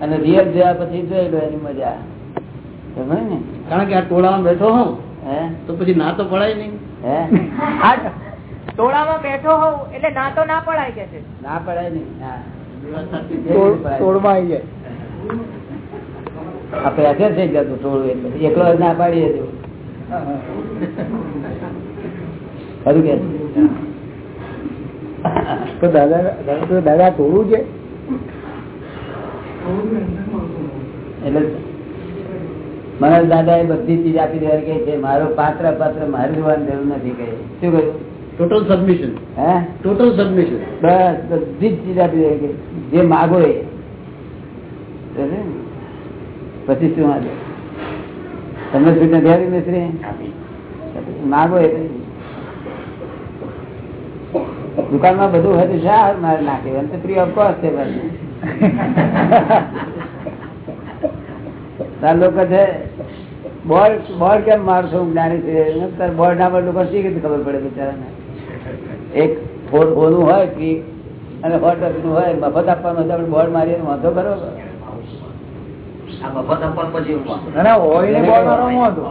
અને રિયલ જોયા પછી જોઈ લો એની મજા. સમજ ને?
કારણ કે આ ટોળામાં બેઠો હોઉં
હે?
તો પછી ના તો પડાય નહીં.
ટોળામાં બેઠો હોઉં એટલે ના તો ના પડાય કે છે?
ના પડાય નહીં. હા.
એ વાત સાચી.
તોડ- તોડમાં આવી જાય.
આ પ્રેશર થઈ જતું થોડું એકલો જ ના પાડીએ તો ખરું કે
તો દાદા તો દાદા તોડવું છે?
એટલે મને દાદા એ બધી ચીજ આપી દેવાની કહે છે. મારો પાત્ર પાત્ર મારે જોવાની જરૂર નથી કહે શું કહ્યું?
ટોટલ સબમિશન
હે?
ટોટલ સબમિશન
બસ બધી જ ચીજ આપી દેવાની જે માગો એ? પછી શું વાંધો તમને છૂટ નથી આવી મિસ્ત્રી? માગો એ દુકાનમાં બધું હોય તો શા મારે નાખે. એમ તો ફ્રી ઓફ કોસ્ટ છે બસ લોકો છે બોર્ડ બોર્ડ કેમ મારશો જ્ઞાની છે તાર ના પર લોકો શી રીતે ખબર પડે બિચારાને? એક ફોર ફોરનું હોય ફી અને હોટનું હોય મફત આપવાનું હોય તો આપણે બોર્ડ મારીએ વાંધો
બોલ વાંધો.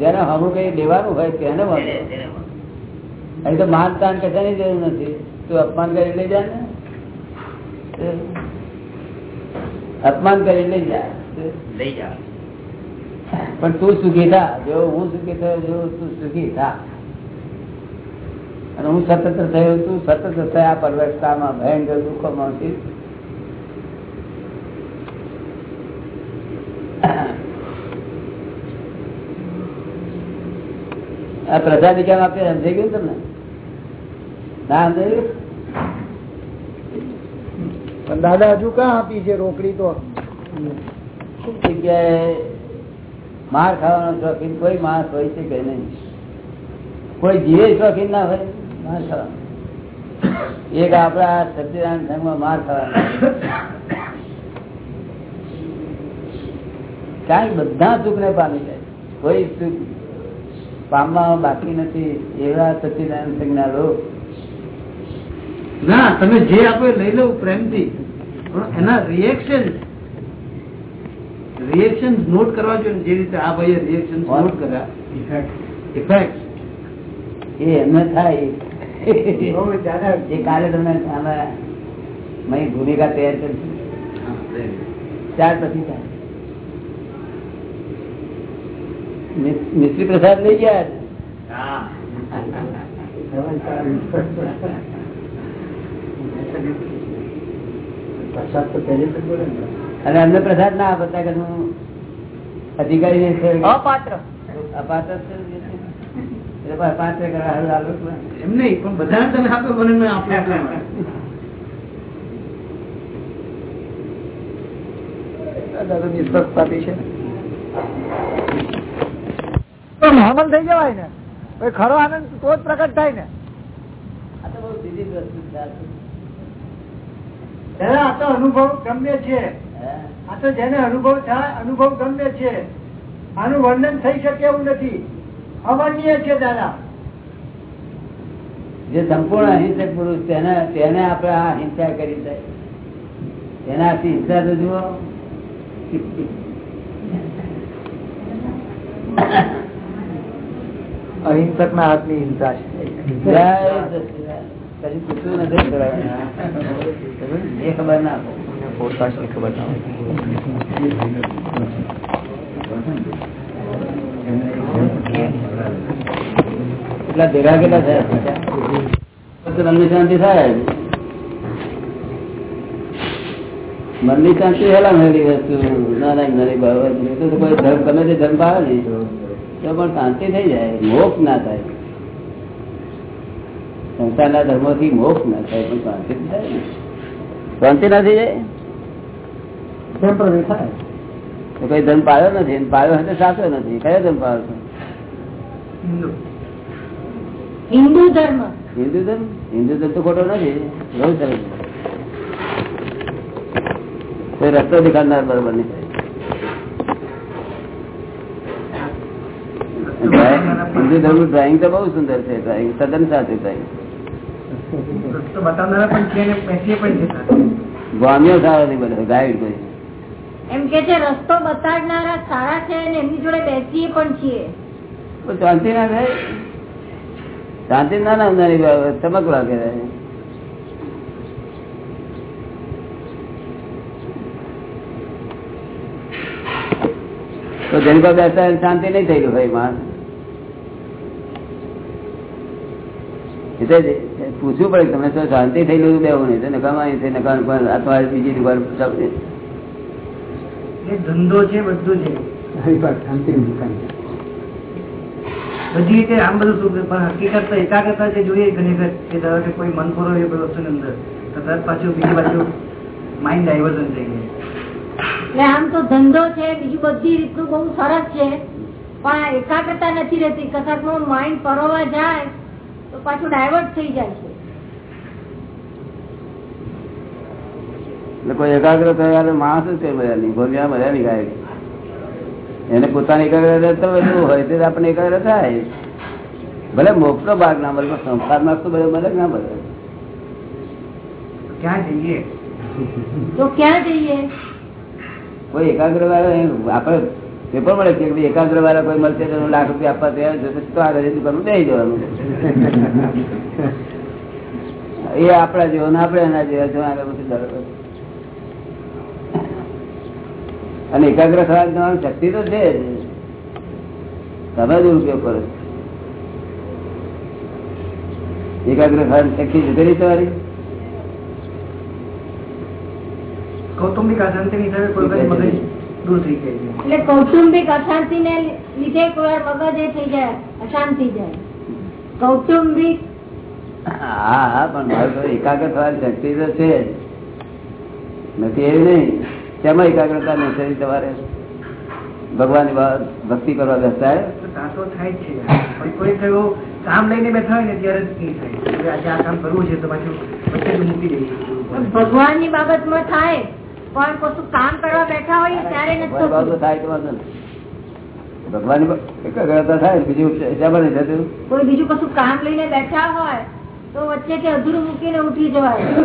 જેને હમું કઈ લેવાનું હોય તેને અહીં તો માન તાન કશાની જરૂર નથી. તું અપમાન કરી લઈ જા ને. અપમાન કરી લઈ જા. પણ તું સુખી થા. જો હું સુખી થયો જો તું સુખી થા. અને હું સતત થયો તું સતત થયા પરવર્ષતામાં ભયંકર દુઃખોમાંથી આ પ્રજા કેમ આપે સમજાઈ ગયું તમને? ના સમજાયું
પણ દાદા હજુ ક્યાં આપી છે રોકડી તો?
જગ્યાએ માર ખાવાનો શોખીન કોઈ માણસ હોય છે કે નહીં? કોઈ જીવે શોખીન ના હોય? માર ખાવાનો. એક આપણા સત્યનારાયણ સંઘમાં માર ખાવાનો. કાંઈ બધા સુખ ને પામી જાય. કોઈ સુખ પામવા બાકી નથી એવા સત્યનારાયણ સંઘના લોકો.
ના, તમે જે આપો લઈ લઉં પ્રેમથી. પણ એના રિએક્શન રિએક્શન નોટ કરવા જોઈએ જે રીતે આ ભાઈએ રિએક્શન નોટ કર્યા ઇફેક્ટ
એ એમને થાય
હવે દાદા
એ કાલે તમને આમાં મારી ભૂમિકા તૈયાર કરશું ત્યાર પછી થાય મિસ- મિશ્રી પ્રસાદ લઈ ગયા
પ્રસાદ તો પહેલે જ બોલે ને
અને અમને પ્રસાદ ના આપતા કે હું અધિકારી ને છે
અપાત્ર.
અપાત્ર છે. પાત્ર કરવા
એમ નહીં પણ તમે આપો મને
નોર્મલ થઈ જવાય ને? પછી ખરો આનંદ તો જ પ્રગટ થાય ને?
આ તો બહુ સીધી વસ્તુ છે.
અનુભવ ગમે છે? આ તો જેને અનુભવ થાય અનુભવ ગમે છે. આનું વર્ણન થઈ શકે એવું નથી. અવર્ણનીય છે દાદા.
જે સંપૂર્ણ અહિંસક પુરુષ તેને તેને આપણે આ હિંસા કરી દે તેનાથી હિંસા તો જુઓ.
અહિંસક ના હાથની હિંસા છે.
કશું નથી. એ ખબર ના પડે.
પોડકાસ્ટની ખબર ના
એટલા ભેગા કેટલા થયા તો મનની શાંતિ થાય મનની શાંતિ હેલા મેળી વસ્તુ નાના નાની બાબત તો કોઈ ધર્મ ગમે તે ધર્મ પાવે ને તો પણ શાંતિ થઈ જાય મોક્ષ ના થાય સંસારના ધર્મોથી મોક્ષ ના થાય પણ શાંતિ થાય શાંતિ ના થઈ જાય? કોઈ ધન પાયો નથી પાયો પાડ્યો હોય તો સાચો નથી. કયો ધન પાયો છે?
હિન્દુ. ધર્મ.
હિન્દુ ધર્મ? હિન્દુ ધર્મ તો ખોટો નથી. બહુ સરસ કોઈ રસ્તો દેખાડનાર બરોબર નહીં હિન્દુ ધર્મનું ડ્રોઈંગ તો બહુ સુંદર છે. ડ્રોઈંગ તદ્દન સાચું
બેસીએ
ગામીઓ સારો નહીં બધો ગાઈડ કોઈ.
એમ કે છે, રસ્તો બતાડનારા સારા છે અને એમની જોડે બેસીએ પણ છીએ.
શાંતિ ના થાય? શાંતિ ના ના ચમકવા કહેવાય તો જેની પાસે બેસતા શાંતિ નહીં થયેલું ભાઈ માણસ પૂછવું પડે તમને શાંતિ થયેલું બેવું નહીં? નકામાં અહીં નકા આ બીજી દુકાન
ધંધો છે બધું છે બધી રીતે આમ બધું શું પણ હકીકત તો એકાગ્રતા જે જોઈએ ઘણી વખત કે ધારો કે કોઈ મન ખોરો એ બધું વસ્તુની અંદર તો તરત પાછું બીજી બાજુ માઇન્ડ ડાયવર્ઝન થઈ જાય.
એટલે આમ તો ધંધો છે બીજું બધી રીતનું બહુ સરસ છે પણ એકાગ્રતા નથી રહેતી. કશાકનું માઇન્ડ પરોવા જાય તો પાછું ડાયવર્ટ થઈ જાય છે.
એટલે કોઈ એકાગ્ર થયા માણસ છે બધા નહીં ભોગ્યા બધા ની ગાય. એને પોતાની એકાગ્રતા તો બધું હોય તે આપણને એકાગ્ર થાય. ભલે મોક્ષ નો ભાગ ના મળે પણ સંસારમાં તો બધો મળે ના મળે.
ક્યાં જઈએ?
તો ક્યાં જઈએ?
કોઈ એકાગ્ર વાળો આપડે પેપર મળે છે એકાગ્ર વાળા કોઈ મળશે તો લાખ રૂપિયા આપવા તૈયાર છે તો આગળ દુકાન દઈ જવાનું એ આપણા જેવો ને આપણે એના જેવા જો આગળ પછી ચાલો. અને એકાગ્ર થવાની તમારી શક્તિ તો છે તમે જ ઉપયોગ કરો એકાગ્ર થવાની શક્તિ જુદી તમારી.
કૌટુંબિક અશાંતિની હિસાબે કોઈ વખત મગજ દૂર થઈ જાય
એટલે કૌટુંબિક અશાંતિ ને લીધે કોઈ વાર મગજ એ થઈ જાય અશાંતિ જાય. કૌટુંબિક
હા હા પણ મારું એકાગ્ર થવાની શક્તિ તો છે જ. નથી એવી નહીં. તેમાં એકાગ્રતા નથી તમારે ભગવાન ભક્તિ કરવા બેસતા
તો થાય છે કોઈ એવું કામ લઈને બેઠા હોય ને ત્યારે જ નહીં થાય. હવે આજે આ કામ કરવું છે તો પાછું મૂકી દઈએ.
ભગવાનની બાબતમાં થાય. પણ કશું કામ કરવા બેઠા હોય ત્યારે નથી
ભગવાન થાય નહીં. બા- એકાગ્રતા થાય બીજું નહીં થતું.
કોઈ બીજું કશું કામ લઈને બેઠા હોય તો વચ્ચે કે અધૂરું મૂકીને ઉઠી જવાય.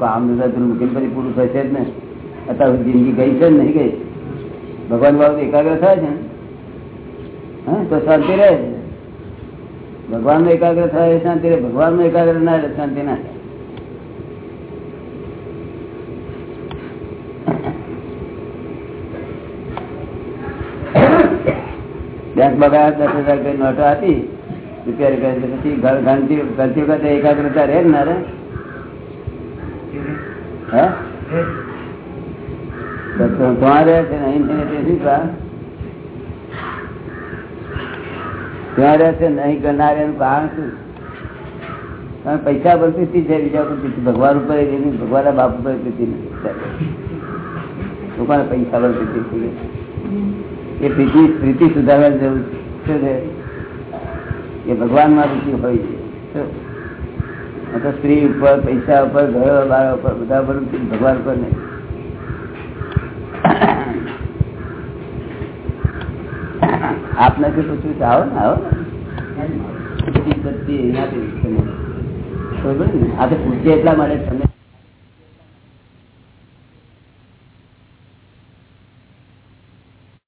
કામ ધંધો મૂકીને પછી પૂરું થશે જ ને. અત્યારે જિંદગી ગઈ છે નહીં ગઈ? ભગવાન બાબત એકાગ્ર થાય છે તો શાંતિ રહે છે. ભગવાન એકાગ્ર થાય શાંતિ રહે. ભગવાન એકાગ્ર ના રહે શાંતિ ના બેંક બગાડ દસ હજાર રૂપિયા નોટો હતી રૂપિયા રૂપિયા પછી ઘર ગણતી વખતે એકાગ્રતા રહે ને રે. હે? ત્યાં રહે છે ને અહીં થઈને તે શું કામ? ત્યાં રહે છે ને અહીં કરનાર એનું કારણ શું કારણ પૈસા પર પ્રીતિ છે બીજા પર પ્રીતિ ભગવાન ઉપર એ નહીં ભગવાનના બાપ ઉપર પ્રીતિ નથી લોકોને પૈસા પર પ્રીતિ થઈ ગઈ એ પ્રીતિ પ્રીતિ સુધારવાની જરૂર છે ને? એ ભગવાનમાં રુચિ હોય છે. આ તો સ્ત્રી ઉપર, પૈસા ઉપર, ઘર, બાર ઉપર, બધા પર રુચિ ભગવાન ઉપર નહીં. આપને શું પૂછ્યું તો આવો ને, આવો. બધી બધી એનાથી? આ તો પૂછે એટલા માટે તમે